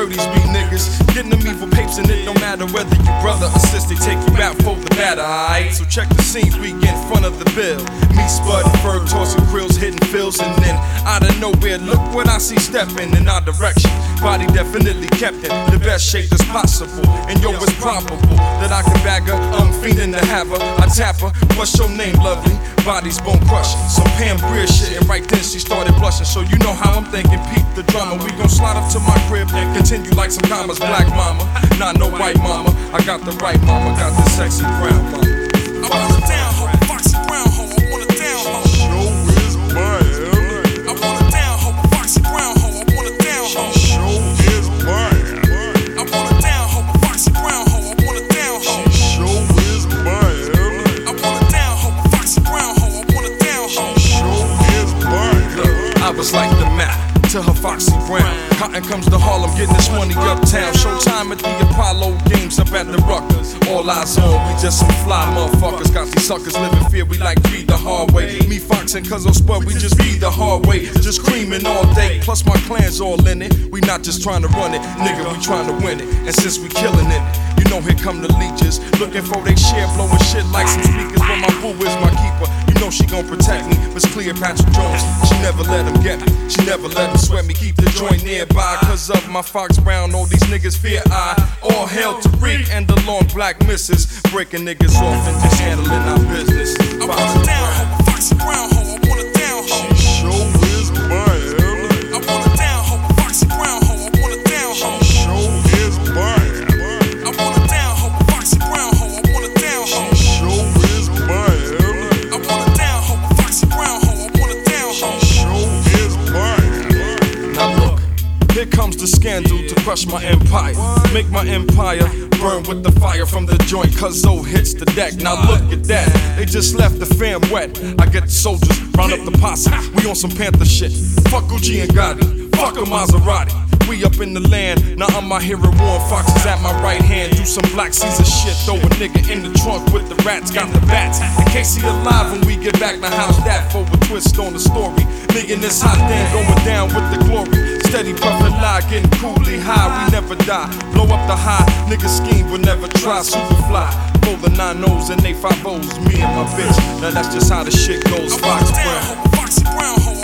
dirties be niggas. Getting them evil papes and it don't matter whether you brother or sister. Take you out for the batter, alright? So check the scenes, we get in front of the bill. Me, Spud, and Ferg tossing krills, hitting fills, and then out of nowhere, look what I see stepping in our direction. Body definitely kept in the best shape that's possible. And yo, it's probable that I can bag her. I'm fiending to have her. I tap her. What's your name, lovely? Body's bone crushing. Some Pam Grier shit, and right then she started blushing. So you know how I'm thinking. Peep the drama. We gon' slide up to my crib and continue like some commas. Black mama, not no white mama. I got the right mama, got the sexy brown mama. I want a down hoe, foxy brown hoe. I want a down hoe. Show is mine. I want a down hoe, foxy brown hoe. I want a down hoe. Show is mine. I want a down hoe, foxy brown hoe. I want a down hoe. Show is mine. I want a down hoe, foxy brown hoe. I want a down hoe. Show is mine. I was like the map to her Foxy Brown. Cotton comes to Harlem, getting this money uptown. Showtime at the Apollo Games up at the Ruckers. All eyes on, we just some fly motherfuckers. Got these suckers living fear, we like read the hard way. Me, Fox, and Cuzzo Spud, we just read the hard way. Just creaming all day, plus my clan's all in it. We not just trying to run it, nigga, we trying to win it. And since we killing it, you know here come the leeches. Looking for they share, blowing shit like some speakers. But my boo is my keeper. Know she gon' protect me. Miss Cleopatra Jones, she never let him get me. She never let him sweat me. Keep the joint nearby. Cause of my Fox Brown, all these niggas fear I. All hell to Reek and the long black misses. Breaking niggas off and just handling our business. I want a down foxy brown crush my empire. Make my empire burn with the fire from the joint, cause O hits the deck. Now look at that, they just left the fam wet. I get the soldiers, round up the posse. We on some Panther shit. Fuck Gucci and Gotti, fuck a Maserati. We up in the land, now I'm my hero. Warren Fox is at my right hand. Do some Black Caesar shit, throw a nigga in the trunk with the rats. Got the bats. In case he alive when we get back, now how's that for a twist on the story? Nigga, this hot damn going down with the glory. Steady puffin' lie, getting coolly high. We never die. Blow up the high, nigga scheme will never try. Superfly, pull the nine O's and they five O's. Me and my bitch. Now that's just how the shit goes. Fox Brown. foxy brown.